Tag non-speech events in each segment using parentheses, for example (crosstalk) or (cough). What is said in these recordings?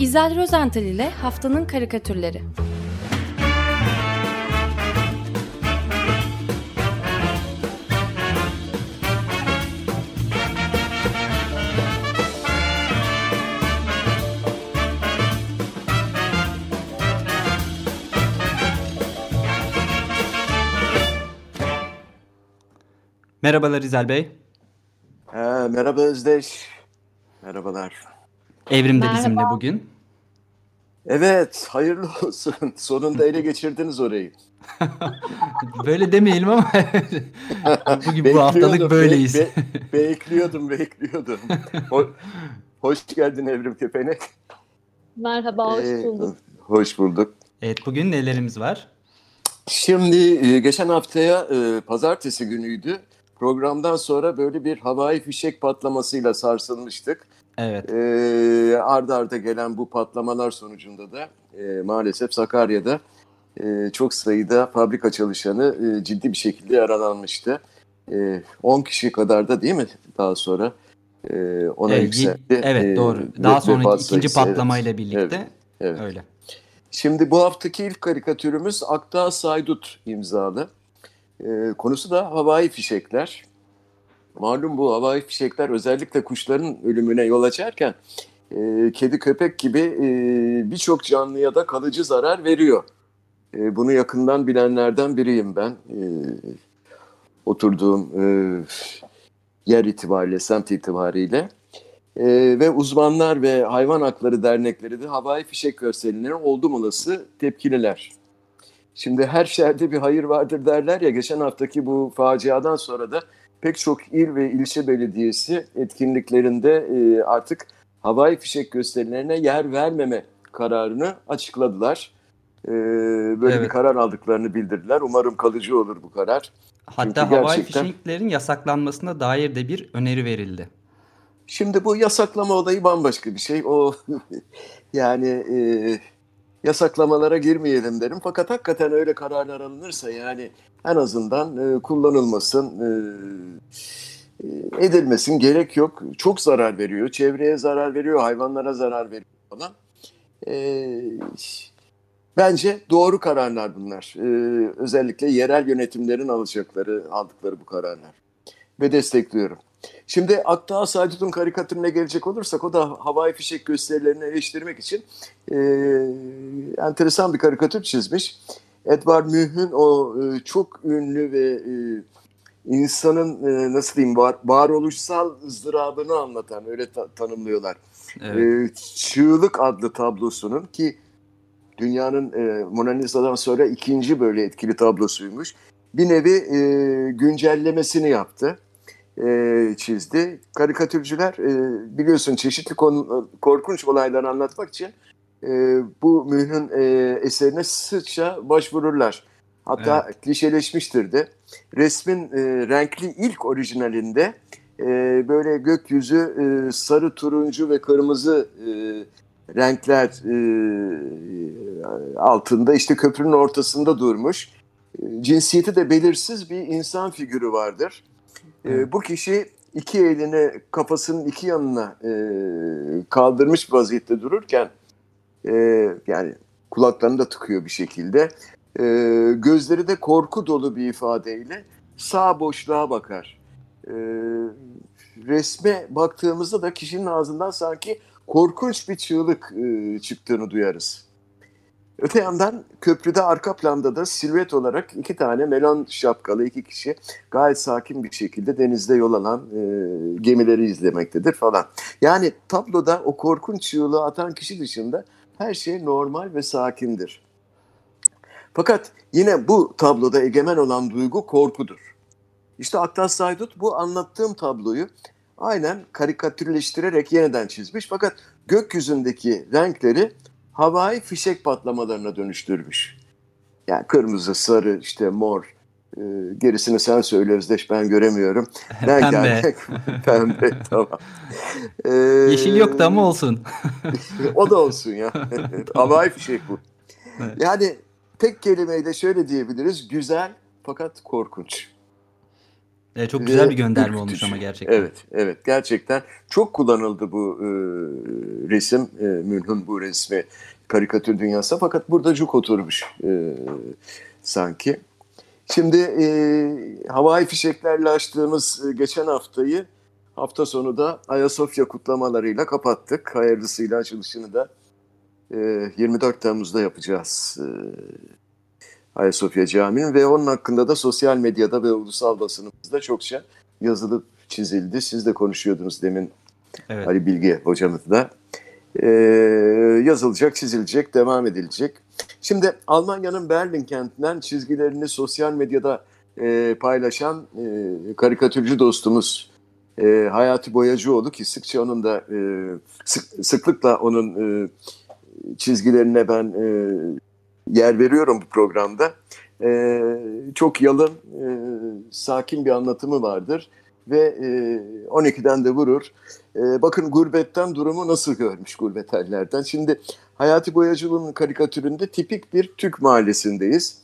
İzel Rozental ile Haftanın Karikatürleri Merhabalar İzel Bey. Ha, merhaba Özdeş. Merhabalar. Evrim de Merhaba. bizimle bugün. Evet, hayırlı olsun. (laughs) Sonunda ele geçirdiniz orayı. (laughs) Böyle demeyelim ama (laughs) bugün bu haftalık be- böyleyiz. be- bekliyordum, bekliyordum. Ho- hoş geldin Evrim Kepenek. Merhaba, hoş Ee, bulduk. hoş bulduk. Evet bugün nelerimiz var? Şimdi e, geçen haftaya e, pazartesi günüydü. Programdan sonra böyle bir havai fişek patlamasıyla sarsılmıştık. Evet. E, arda arda gelen bu patlamalar sonucunda da e, maalesef Sakarya'da e, çok sayıda fabrika çalışanı e, ciddi bir şekilde yaralanmıştı. E, 10 kişi kadar da değil mi daha sonra e, ona Ee, y- yükseldi. evet E, doğru. Daha sonra ikinci sayısı, evet. patlamayla birlikte Evet, evet. öyle. Şimdi bu haftaki ilk karikatürümüz Akdağ Saydut imzalı. Ee, konusu da havai fişekler. Malum bu havai fişekler özellikle kuşların ölümüne yol açarken e, kedi köpek gibi e, birçok canlıya da kalıcı zarar veriyor. E, bunu yakından bilenlerden biriyim ben. E, oturduğum e, yer itibariyle, semt itibariyle. Ee, ve uzmanlar ve hayvan hakları dernekleri de havai fişek görseline oldum olası tepkililer. Şimdi her şerde bir hayır vardır derler ya geçen haftaki bu faciadan sonra da pek çok il ve ilçe belediyesi etkinliklerinde e, artık havai fişek gösterilerine yer vermeme kararını açıkladılar. E, böyle Evet. bir karar aldıklarını bildirdiler. Umarım kalıcı olur bu karar. Hatta Çünkü havai gerçekten- fişeklerin yasaklanmasına dair de bir öneri verildi. Şimdi bu yasaklama olayı bambaşka bir şey. O (laughs) yani e, yasaklamalara girmeyelim derim. Fakat hakikaten öyle kararlar alınırsa yani en azından e, kullanılmasın, e, e, edilmesin gerek yok. Çok zarar veriyor, çevreye zarar veriyor, hayvanlara zarar veriyor falan. E, bence doğru kararlar bunlar. E, özellikle yerel yönetimlerin alacakları, aldıkları bu kararlar. Ve destekliyorum. Şimdi Akdağ Saydut'un karikatürüne gelecek olursak o da havai fişek gösterilerini eleştirmek için e, enteresan bir karikatür çizmiş. Edward Müh'ün o e, çok ünlü ve e, insanın e, nasıl diyeyim var, varoluşsal ızdırabını anlatan öyle ta- tanımlıyorlar. Evet. E, Çığlık adlı tablosunun ki dünyanın e, Mona Lisa'dan sonra ikinci böyle etkili tablosuymuş. Bir nevi e, güncellemesini yaptı e, çizdi. Karikatürcüler e, biliyorsun çeşitli konu, korkunç olayları anlatmak için e, bu Müh'ün e, eserine sıkça başvururlar. Hatta klişeleşmiştir de. Resmin e, renkli ilk orijinalinde e, böyle gökyüzü e, sarı, turuncu ve kırmızı e, renkler e, altında işte köprünün ortasında durmuş. E, cinsiyeti de belirsiz bir insan figürü vardır. E, bu kişi iki elini kafasının iki yanına e, kaldırmış vaziyette dururken e, yani kulaklarını da tıkıyor bir şekilde. E, gözleri de korku dolu bir ifadeyle sağ boşluğa bakar. E, resme baktığımızda da kişinin ağzından sanki korkunç bir çığlık e, çıktığını duyarız. Öte yandan köprüde arka planda da silüet olarak iki tane melon şapkalı iki kişi gayet sakin bir şekilde denizde yol alan e, gemileri izlemektedir falan. Yani tabloda o korkunç çığlığı atan kişi dışında her şey normal ve sakindir. Fakat yine bu tabloda egemen olan duygu korkudur. İşte Aktas Saydut bu anlattığım tabloyu aynen karikatürleştirerek yeniden çizmiş. Fakat gökyüzündeki renkleri havai fişek patlamalarına dönüştürmüş. Yani kırmızı, sarı, işte mor, e, gerisini sen söyle Özdeş ben göremiyorum. (laughs) Ben Pembe. gelmek (laughs) pembe tamam. E, Yeşil yoktu ama olsun. (laughs) o da olsun ya. havai fişek bu. Evet. Yani tek kelimeyle şöyle diyebiliriz. Güzel fakat korkunç. E, çok güzel bir gönderme olmuş ama gerçekten. Evet, evet. Gerçekten çok kullanıldı bu e, resim, e, Münh'ün bu resmi karikatür dünyasında. Fakat burada cuk oturmuş e, sanki. Şimdi e, havai fişeklerle açtığımız e, geçen haftayı hafta sonu da Ayasofya kutlamalarıyla kapattık. Hayırlısıyla açılışını da e, 24 Temmuz'da yapacağız. E, Ayasofya Camii'nin ve onun hakkında da sosyal medyada ve ulusal basınımızda çokça yazılıp çizildi. Siz de konuşuyordunuz demin evet. Ali Bilge hocamızla. Ee, yazılacak, çizilecek, devam edilecek. Şimdi Almanya'nın Berlin kentinden çizgilerini sosyal medyada e, paylaşan e, karikatürcü dostumuz e, Hayati Boyacıoğlu ki sıkça onun da e, sık, sıklıkla onun e, çizgilerine ben e, yer veriyorum bu programda. E, çok yalın, e, sakin bir anlatımı vardır ve e, 12'den de vurur. E, bakın gurbetten durumu nasıl görmüş gurbetlerden. Şimdi Hayati Boyacılı'nın karikatüründe tipik bir Türk mahallesindeyiz.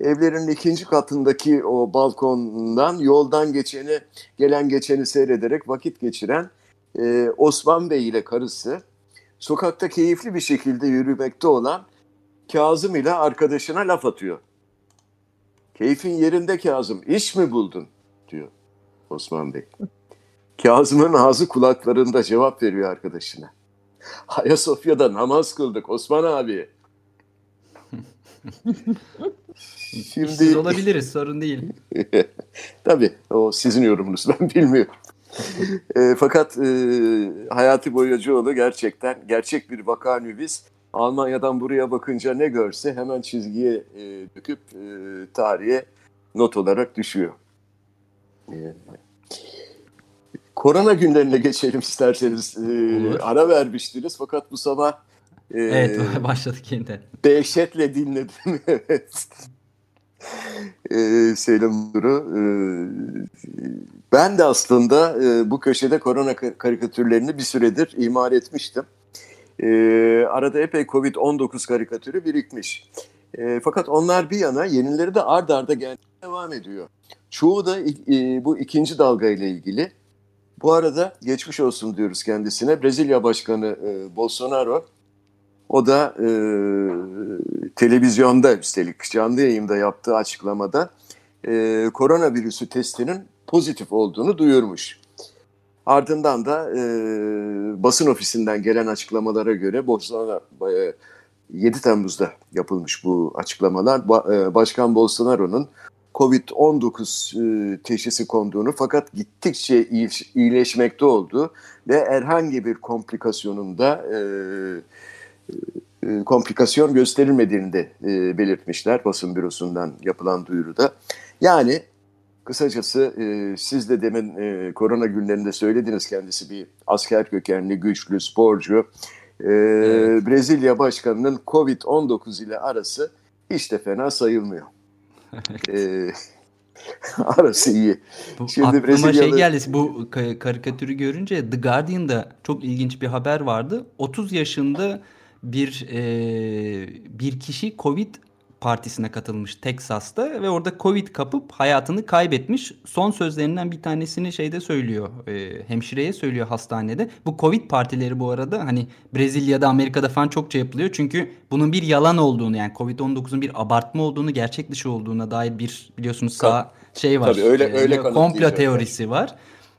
Evlerin ikinci katındaki o balkondan yoldan geçeni, gelen geçeni seyrederek vakit geçiren e, Osman Bey ile karısı sokakta keyifli bir şekilde yürümekte olan Kazım ile arkadaşına laf atıyor. Keyfin yerinde Kazım, iş mi buldun? diyor Osman Bey. Kazım'ın ağzı kulaklarında cevap veriyor arkadaşına. Ayasofya'da namaz kıldık Osman abi. (laughs) Şimdi... Siz olabiliriz sorun değil. (laughs) Tabii o sizin yorumunuz ben bilmiyorum. e, fakat e, Hayati Boyacıoğlu gerçekten gerçek bir vaka nüvis. Almanya'dan buraya bakınca ne görse hemen çizgiye e, döküp e, tarihe not olarak düşüyor. E, korona günlerine geçelim isterseniz. E, ara vermiştiniz fakat bu sabah e, Evet (laughs) başladık yeniden. Dehşetle dinledim. (laughs) evet. e, Selim Duru. E, ben de aslında e, bu köşede korona karikatürlerini bir süredir imal etmiştim. E, arada epey Covid-19 karikatürü birikmiş. E, fakat onlar bir yana yenileri de ard arda gelmeye devam ediyor. Çoğu da e, bu ikinci dalga ile ilgili. Bu arada geçmiş olsun diyoruz kendisine. Brezilya Başkanı e, Bolsonaro o da e, televizyonda üstelik canlı yayında yaptığı açıklamada e, koronavirüsü testinin pozitif olduğunu duyurmuş. Ardından da e, basın ofisinden gelen açıklamalara göre Bolsonaro e, 7 Temmuz'da yapılmış bu açıklamalar. Ba, e, Başkan Bolsonaro'nun Covid-19 e, teşhisi konduğunu fakat gittikçe iyileşmekte olduğu ve herhangi bir komplikasyonun da e, e, komplikasyon gösterilmediğini de e, belirtmişler basın bürosundan yapılan duyuruda. Yani kısacası e, siz de demin e, korona günlerinde söylediniz kendisi bir asker kökenli, güçlü, sporcu. E, evet. Brezilya başkanının Covid-19 ile arası hiç de fena sayılmıyor. (laughs) e, (laughs) arası iyi. Bu Şimdi aklıma Brezilyalı... şey geldi. Bu karikatürü görünce The Guardian'da çok ilginç bir haber vardı. 30 yaşında bir e, bir kişi Covid partisine katılmış Teksas'ta ve orada Covid kapıp hayatını kaybetmiş. Son sözlerinden bir tanesini şeyde söylüyor. E, hemşireye söylüyor hastanede. Bu Covid partileri bu arada hani Brezilya'da, Amerika'da falan çokça yapılıyor. Çünkü bunun bir yalan olduğunu yani Covid-19'un bir abartma olduğunu, gerçek dışı olduğuna dair bir biliyorsunuz sağ şey var. Tabii öyle e, öyle komplo teorisi var.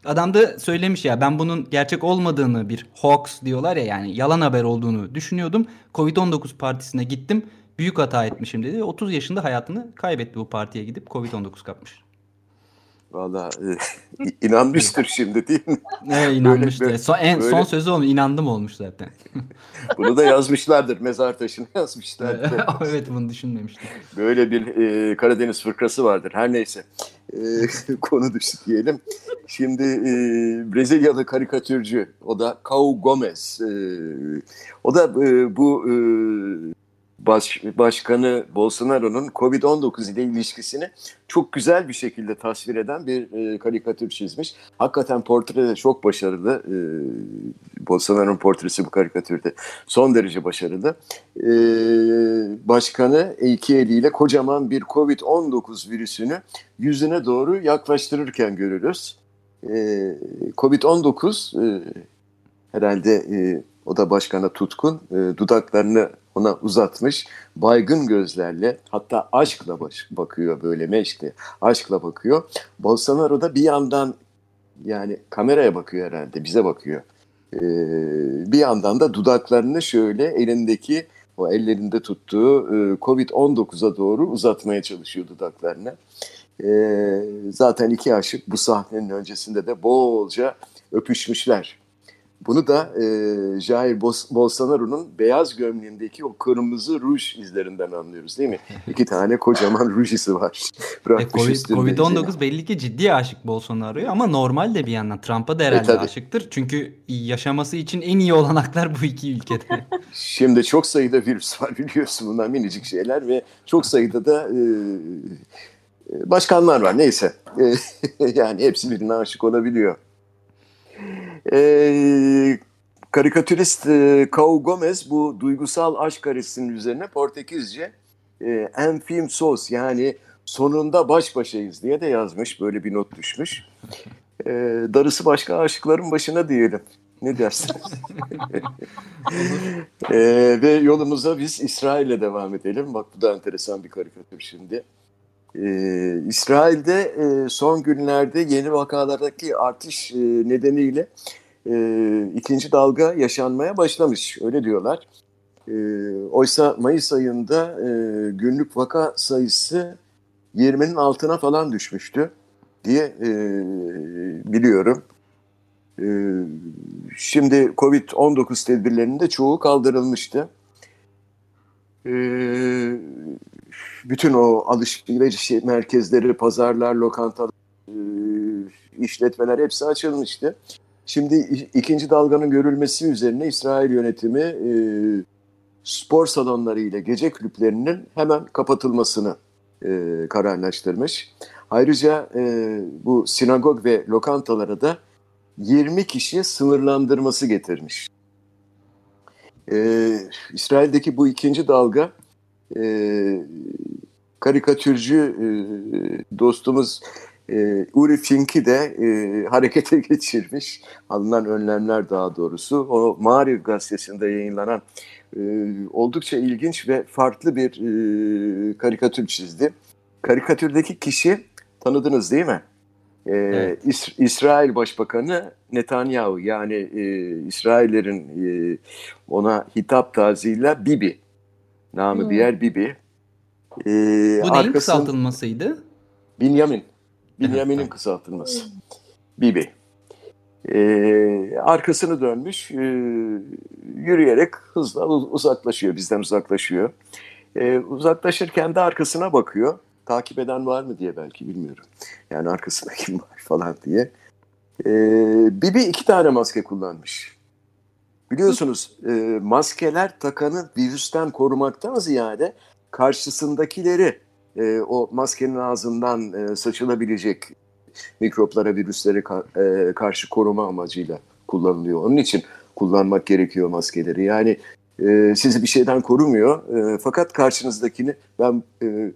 Adam da söylemiş ya ben bunun gerçek olmadığını bir hoax diyorlar ya yani yalan haber olduğunu düşünüyordum. Covid-19 partisine gittim. Büyük hata etmişim dedi. 30 yaşında hayatını kaybetti bu partiye gidip Covid-19 kapmış. Valla e, (laughs) inanmıştır şimdi değil mi? Evet inanmıştır. Böyle, son, en, böyle... son sözü olmuş inandım olmuş zaten. (laughs) bunu da yazmışlardır. Mezar taşına yazmışlardır. (laughs) evet bunu düşünmemiştim. Böyle bir e, Karadeniz fırkası vardır. Her neyse. E, konu dışı diyelim. Şimdi e, Brezilyalı karikatürcü o da Cau Gomez. E, o da e, bu e, baş, Başkanı Bolsonaro'nun Covid-19 ile ilişkisini çok güzel bir şekilde tasvir eden bir e, karikatür çizmiş. Hakikaten portre de çok başarılı. E, Bolsonaro'nun portresi bu karikatürde son derece başarılı. E, başkanı iki eliyle kocaman bir Covid-19 virüsünü yüzüne doğru yaklaştırırken görürüz. E, Covid-19 e, herhalde e, o da başkana tutkun e, dudaklarını ona uzatmış baygın gözlerle hatta aşkla baş, bakıyor böyle meşkle aşkla bakıyor. Bolsonaro da bir yandan yani kameraya bakıyor herhalde bize bakıyor. Ee, bir yandan da dudaklarını şöyle elindeki o ellerinde tuttuğu e, Covid-19'a doğru uzatmaya çalışıyor dudaklarını. Ee, zaten iki aşık bu sahnenin öncesinde de bolca öpüşmüşler. Bunu da e, Jair Bolsonaro'nun beyaz gömleğindeki o kırmızı ruj izlerinden anlıyoruz değil mi? (laughs) İki tane kocaman ruj izi var. (laughs) e, COVID, Covid-19 belli ki ciddi aşık Bolsonaro'ya ama normal de bir yandan. Trump'a da herhalde e, aşıktır. Çünkü yaşaması için en iyi olanaklar bu iki ülkede. (laughs) Şimdi çok sayıda virüs var biliyorsun bunlar minicik şeyler ve çok sayıda da e, e başkanlar var neyse. E, yani hepsi birine aşık olabiliyor. E, karikatürist e, Kao Gomez bu duygusal aşk karesinin üzerine Portekizce e, enfim sos yani sonunda baş başayız diye de yazmış. Böyle bir not düşmüş. E, darısı başka aşıkların başına diyelim. Ne dersin? (laughs) e, ve yolumuza biz İsrail'e devam edelim. Bak bu da enteresan bir karikatür şimdi. Ee, İsrail'de e, son günlerde yeni vakalardaki artış e, nedeniyle e, ikinci dalga yaşanmaya başlamış. Öyle diyorlar. E, oysa Mayıs ayında e, günlük vaka sayısı 20'nin altına falan düşmüştü diye e, biliyorum. E, şimdi Covid-19 tedbirlerinde çoğu kaldırılmıştı. E, bütün o alışveriş merkezleri, pazarlar, lokantalar, e, işletmeler hepsi açılmıştı. Şimdi ikinci dalganın görülmesi üzerine İsrail yönetimi e, spor salonları ile gece kulüplerinin hemen kapatılmasını e, kararlaştırmış. Ayrıca bu sinagog ve lokantalara da 20 kişi sınırlandırması getirmiş. İsrail'deki bu ikinci dalga e, karikatürcü e, dostumuz e, Uri Fink'i de e, harekete (laughs) geçirmiş. Alınan önlemler daha doğrusu. O Mari gazetesinde yayınlanan e, oldukça ilginç ve farklı bir e, karikatür çizdi. Karikatürdeki kişi tanıdınız değil mi? Ee, evet. İs- İsrail Başbakanı Netanyahu yani e, İsraillerin e, ona hitap tarzıyla Bibi Namı hmm. diğer Bibi. Ee, Bu neyin kısaltılmasıydı? Binyamin. Binyamin'in kısaltılması. Bibi. Ee, arkasını dönmüş, e, yürüyerek hızla uzaklaşıyor, bizden uzaklaşıyor. Ee, uzaklaşırken de arkasına bakıyor. Takip eden var mı diye belki bilmiyorum. Yani arkasında kim var falan diye. Ee, Bibi iki tane maske kullanmış. Biliyorsunuz e, maskeler takanı virüsten korumaktan ziyade karşısındakileri e, o maskenin ağzından e, saçılabilecek mikroplara, virüslere ka e, karşı koruma amacıyla kullanılıyor. Onun için kullanmak gerekiyor maskeleri. Yani e, sizi bir şeyden korumuyor e, fakat karşınızdakini ben e,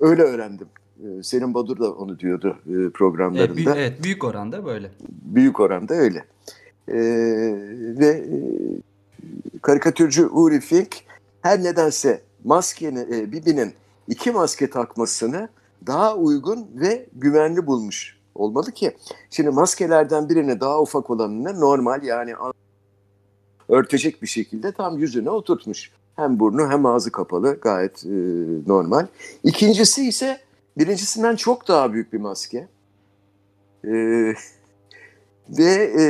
öyle öğrendim. E, Selim Badur da onu diyordu e, programlarında. Evet, büyük, evet büyük oranda böyle. Büyük oranda öyle. E, ve e, karikatürcü Uri Fink her nedense maskenin, e, Bibi'nin iki maske takmasını daha uygun ve güvenli bulmuş olmalı ki. Şimdi maskelerden birini daha ufak olanını normal yani örtecek bir şekilde tam yüzüne oturtmuş. Hem burnu hem ağzı kapalı gayet e, normal. İkincisi ise birincisinden çok daha büyük bir maske. E, ve e,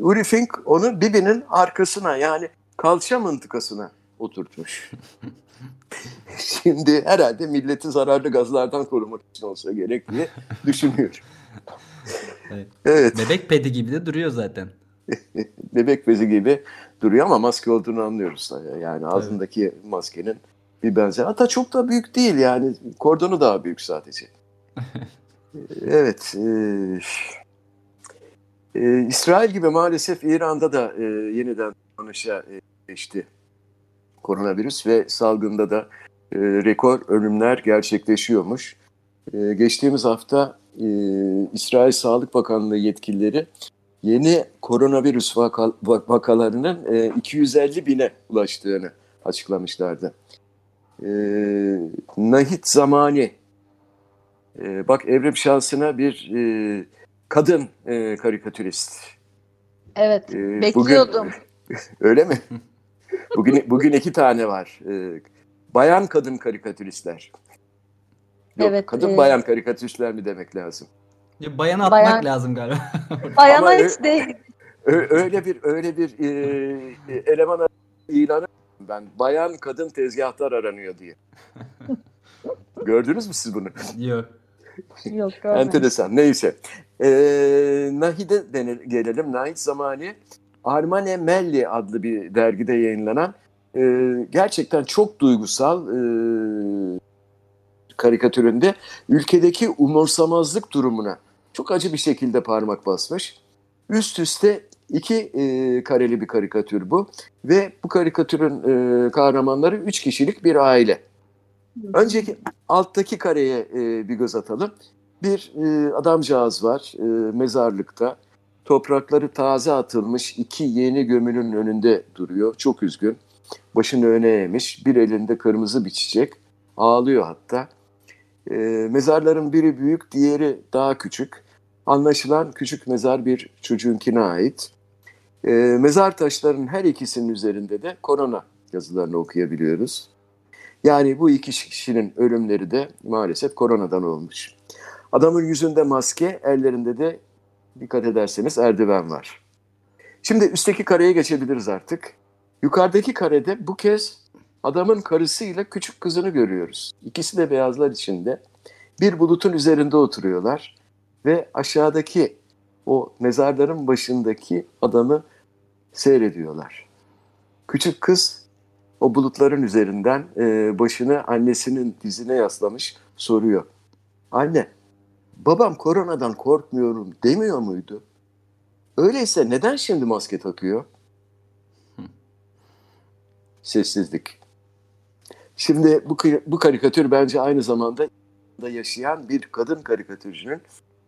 Uri Fink onu Bibi'nin arkasına yani kalça mıntıkasına oturtmuş. (laughs) Şimdi herhalde milleti zararlı gazlardan korumak için olsa gerek diye düşünüyorum. evet. evet. Bebek pedi gibi de duruyor zaten. (laughs) bebek bezi gibi duruyor ama maske olduğunu anlıyoruz. Yani ağzındaki evet. maskenin bir benzer. Hatta çok da büyük değil yani kordonu daha büyük sadece. (laughs) evet. E, e, İsrail gibi maalesef İran'da da e, yeniden konuşa e, geçti koronavirüs ve salgında da e, rekor ölümler gerçekleşiyormuş. E, geçtiğimiz hafta e, İsrail Sağlık Bakanlığı yetkilileri yeni koronavirüs vaka, vakalarının e, 250 bine ulaştığını açıklamışlardı. E, Nahit Zamani, e, bak evrim şansına bir e, kadın e, karikatürist. Evet, e, bekliyordum. Bugün, (laughs) öyle mi? (laughs) Bugün bugün iki tane var. E, bayan kadın karikatüristler. Yok, evet. Kadın e... bayan karikatüristler mi demek lazım? Ya bayan atmak bayan... lazım galiba. (laughs) Bayana hiç değil. Öyle bir öyle bir e, e, eleman ilanı ben bayan kadın tezgahtar aranıyor diye. Gördünüz mü siz bunu? Yok. Yok görmedim. Enteresan. Neyse. Ee, Nahide denir, gelelim. Nahid Zamani Armane Melli adlı bir dergide yayınlanan e, gerçekten çok duygusal e, karikatüründe ülkedeki umursamazlık durumuna çok acı bir şekilde parmak basmış. Üst üste iki e, kareli bir karikatür bu ve bu karikatürün e, kahramanları üç kişilik bir aile. Önceki alttaki kareye e, bir göz atalım. Bir e, adamcağız var e, mezarlıkta. Toprakları taze atılmış iki yeni gömünün önünde duruyor. Çok üzgün. Başını öne eğmiş. Bir elinde kırmızı bir çiçek. Ağlıyor hatta. E, mezarların biri büyük, diğeri daha küçük. Anlaşılan küçük mezar bir çocuğunkine ait. E, mezar taşlarının her ikisinin üzerinde de korona yazılarını okuyabiliyoruz. Yani bu iki kişinin ölümleri de maalesef koronadan olmuş. Adamın yüzünde maske, ellerinde de dikkat ederseniz eldiven var. Şimdi üstteki kareye geçebiliriz artık. Yukarıdaki karede bu kez adamın karısıyla küçük kızını görüyoruz. İkisi de beyazlar içinde. Bir bulutun üzerinde oturuyorlar ve aşağıdaki o mezarların başındaki adamı seyrediyorlar. Küçük kız o bulutların üzerinden e, başını annesinin dizine yaslamış soruyor. Anne, babam koronadan korkmuyorum demiyor muydu? Öyleyse neden şimdi maske takıyor? Sessizlik. Şimdi bu, bu karikatür bence aynı zamanda da yaşayan bir kadın karikatürcünün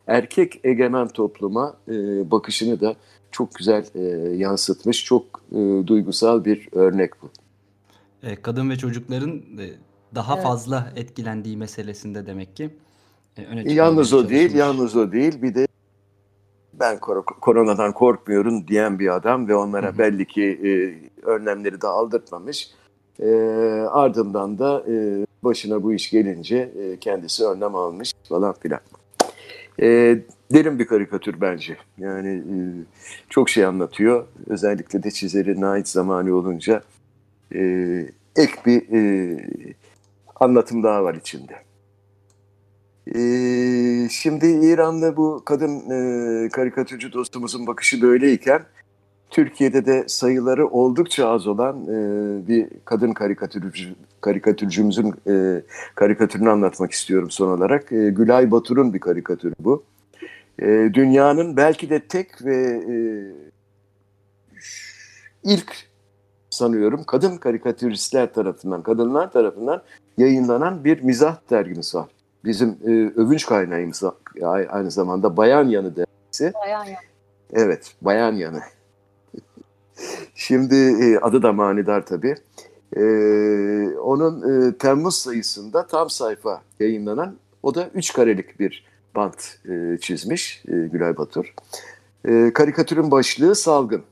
erkek egemen topluma e, bakışını da çok güzel e, yansıtmış. Çok e, duygusal bir örnek bu. E, kadın ve çocukların e, daha evet. fazla etkilendiği meselesinde demek ki öne Yalnız o değil, yalnız o değil. Bir de ben kor koronadan korkmuyorum diyen bir adam ve onlara Hı-hı. belli ki e, önlemleri de aldırtmamış. E, ardından da e, başına bu iş gelince e, kendisi önlem almış falan filan. E, derin bir karikatür bence. Yani e, çok şey anlatıyor. Özellikle de çizeri Nait zamanı olunca e, ek bir e, anlatım daha var içinde. E, şimdi İran'da bu kadın e, karikatürcü dostumuzun bakışı böyleyken Türkiye'de de sayıları oldukça az olan e, bir kadın karikatürcü, karikatürcümüzün e, karikatürünü anlatmak istiyorum son olarak. E, Gülay Batur'un bir karikatürü bu. E, dünyanın belki de tek ve e, ilk sanıyorum kadın karikatüristler tarafından, kadınlar tarafından yayınlanan bir mizah dergimiz var. Bizim e, övünç kaynağımız aynı zamanda Bayan Yanı dergisi. Bayan Yanı. Evet, Bayan Yanı. (laughs) Şimdi e, adı da manidar tabii. E, onun e, Temmuz sayısında tam sayfa yayınlanan, o da üç karelik bir bant e, çizmiş e, Gülay Batur. E, karikatürün başlığı salgın.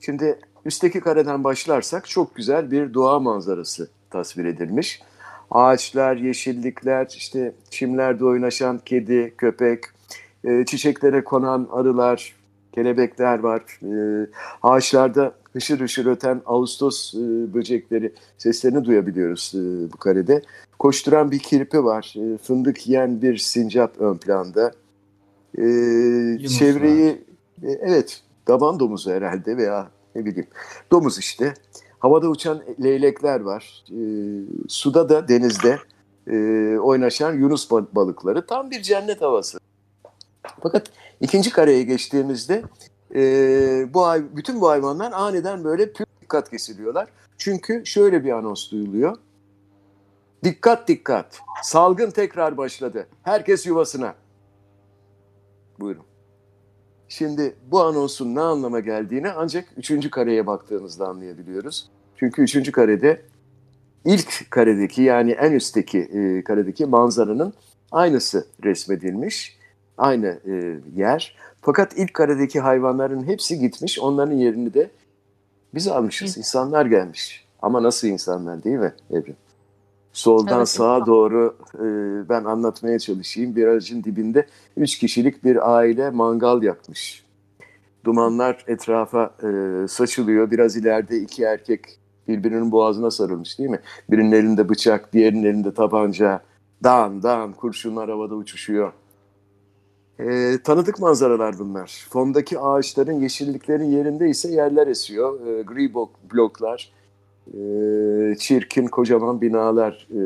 Şimdi Üstteki kareden başlarsak çok güzel bir doğa manzarası tasvir edilmiş. Ağaçlar, yeşillikler, işte çimlerde oynaşan kedi, köpek, e, çiçeklere konan arılar, kelebekler var. E, ağaçlarda hışır hışır öten Ağustos e, böcekleri seslerini duyabiliyoruz e, bu karede. Koşturan bir kirpi var. E, fındık yiyen bir sincap ön planda. E, çevreyi e, evet Daban domuzu herhalde veya ne bileyim domuz işte. Havada uçan leylekler var. E, suda da denizde e, oynaşan yunus balıkları. Tam bir cennet havası. Fakat ikinci kareye geçtiğimizde e, bu bütün bu hayvanlar aniden böyle pür dikkat kesiliyorlar. Çünkü şöyle bir anons duyuluyor. Dikkat dikkat. Salgın tekrar başladı. Herkes yuvasına. Buyurun. Şimdi bu anonsun ne anlama geldiğini ancak üçüncü kareye baktığımızda anlayabiliyoruz. Çünkü üçüncü karede ilk karedeki yani en üstteki e, karedeki manzaranın aynısı resmedilmiş. Aynı e, yer. Fakat ilk karedeki hayvanların hepsi gitmiş. Onların yerini de biz almışız. İnsanlar gelmiş. Ama nasıl insanlar değil mi Evrim? Soldan evet, sağa evet. doğru e, ben anlatmaya çalışayım. Bir aracın dibinde üç kişilik bir aile mangal yakmış. Dumanlar etrafa e, saçılıyor. Biraz ileride iki erkek birbirinin boğazına sarılmış değil mi? Birinin elinde bıçak, diğerinin elinde tabanca. Dağın dağın kurşunlar havada uçuşuyor. E, tanıdık manzaralar bunlar. Fondaki ağaçların, yeşilliklerin yerinde ise yerler esiyor. E, gri bloklar, e, çirkin kocaman binalar e,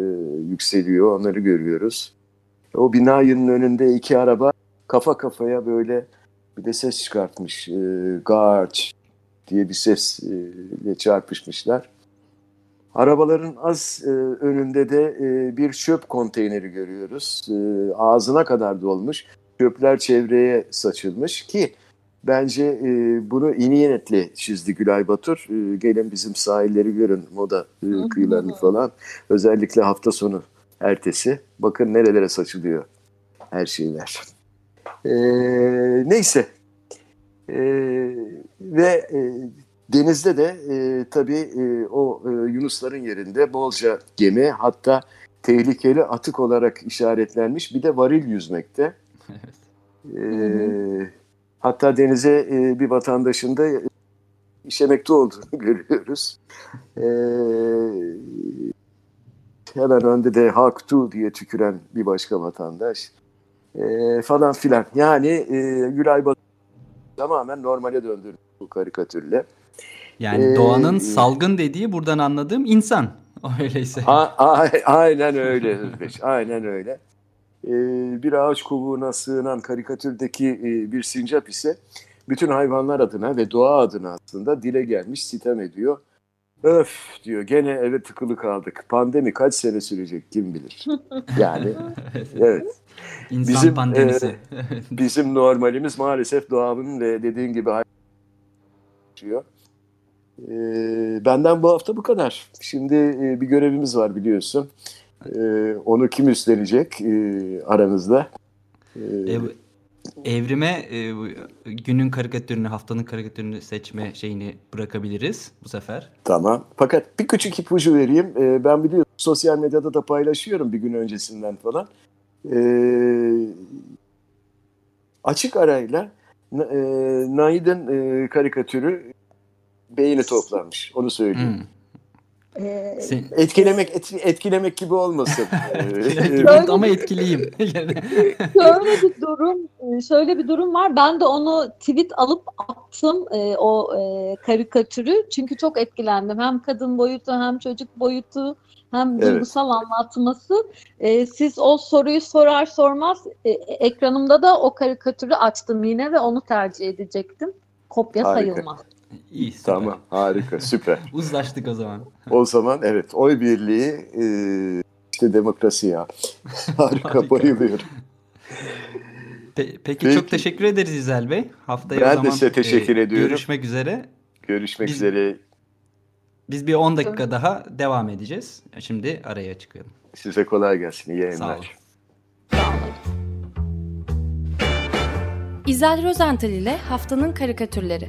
yükseliyor. Onları görüyoruz. O binanın önünde iki araba kafa kafaya böyle bir de ses çıkartmış. E, Garç diye bir sesle çarpışmışlar. Arabaların az e, önünde de e, bir çöp konteyneri görüyoruz. E, ağzına kadar dolmuş. Çöpler çevreye saçılmış ki bence e, bunu iyi niyetle çizdi Gülay Batur. E, gelin bizim sahilleri görün, moda e, kıyılarını falan. Özellikle hafta sonu ertesi. Bakın nerelere saçılıyor her şeyler. E, neyse. E, ve e, denizde de e, tabii e, o e, Yunusların yerinde bolca gemi hatta tehlikeli atık olarak işaretlenmiş bir de varil yüzmekte. (laughs) Evet. E, hatta denize e, bir vatandaşın da işemekte olduğunu (laughs) görüyoruz. E, hemen önde de Haktu diye tüküren bir başka vatandaş e, falan filan. Yani e, Gülay Batı tamamen normale döndürdü bu karikatürle. Yani ee, doğanın salgın dediği buradan anladığım insan. (laughs) Öyleyse. A, a, aynen öyle Özbeş. aynen öyle. Ee, bir ağaç kovuğuna sığınan karikatürdeki e, bir sincap ise bütün hayvanlar adına ve doğa adına aslında dile gelmiş sitem ediyor. Öf diyor gene eve tıkılı kaldık. Pandemi kaç sene sürecek kim bilir. (laughs) Yani evet. İnsan bizim, pandemisi. E, (laughs) bizim normalimiz maalesef doğanın ve dediğin gibi hayatıyor. E, benden bu hafta bu kadar. Şimdi e, bir görevimiz var biliyorsun. E, onu kim üstlenecek e, aranızda? E, Ev, evrime e, günün karikatürünü, haftanın karikatürünü seçme şeyini bırakabiliriz bu sefer. Tamam. Fakat bir küçük ipucu vereyim. E, ben biliyorum sosyal medyada da paylaşıyorum bir gün öncesinden falan. E, açık arayla e, Naid'in e, karikatürü beğeni toplanmış. Onu söyleyeyim. Hmm. Ee, etkilemek et, etkilemek gibi olmasın. (laughs) Ama etkiliyim. (laughs) şöyle bir durum, şöyle bir durum var. Ben de onu tweet alıp attım e, o e, karikatürü. Çünkü çok etkilendim. Hem kadın boyutu hem çocuk boyutu hem evet. duygusal anlatması. E, siz o soruyu sorar sormaz e, ekranımda da o karikatürü açtım yine ve onu tercih edecektim. Kopya Harika. sayılmaz. İyi süper. Tamam harika süper. (laughs) Uzlaştık o zaman. o zaman evet oy birliği e, işte demokrasi ya. (laughs) harika, harika. bayılıyorum. Pe- peki, peki çok teşekkür ederiz İzel Bey. Haftaya ben o zaman de size teşekkür e, ediyorum. Görüşmek üzere. Görüşmek biz, üzere. Biz bir 10 dakika daha devam edeceğiz. Şimdi araya çıkıyorum. Size kolay gelsin. İyi yayınlar. Sağ olun. İzel Rozental ile Haftanın Karikatürleri.